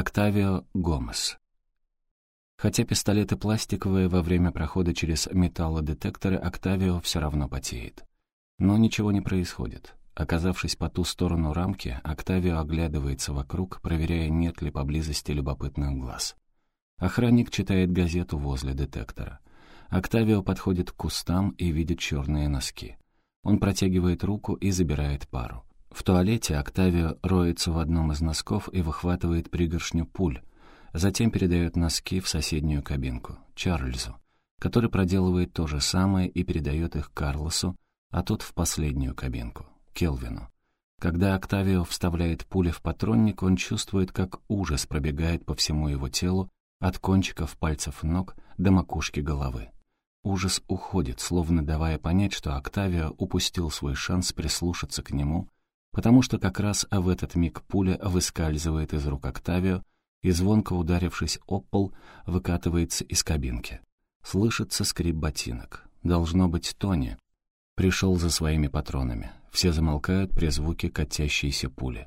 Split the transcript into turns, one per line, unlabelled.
Октавио Гомес. Хотя пистолеты пластиковые, во время прохода через металлодетекторы Октавио все равно потеет. Но ничего не происходит. Оказавшись по ту сторону рамки, Октавио оглядывается вокруг, проверяя, нет ли поблизости любопытных глаз. Охранник читает газету возле детектора. Октавио подходит к кустам и видит черные носки. Он протягивает руку и забирает пару. В туалете Октавио роется в одном из носков и выхватывает пригоршню пуль. Затем передает носки в соседнюю кабинку, Чарльзу, который проделывает то же самое и передает их Карлосу, а тот в последнюю кабинку, Келвину. Когда Октавио вставляет пули в патронник, он чувствует, как ужас пробегает по всему его телу, от кончиков пальцев ног до макушки головы. Ужас уходит, словно давая понять, что Октавио упустил свой шанс прислушаться к нему, потому что как раз в этот миг пуля выскальзывает из рук Октавио и, звонко ударившись об пол, выкатывается из кабинки. Слышится скрип ботинок. Должно быть Тони. Пришел за своими патронами. Все замолкают при звуке катящейся пули.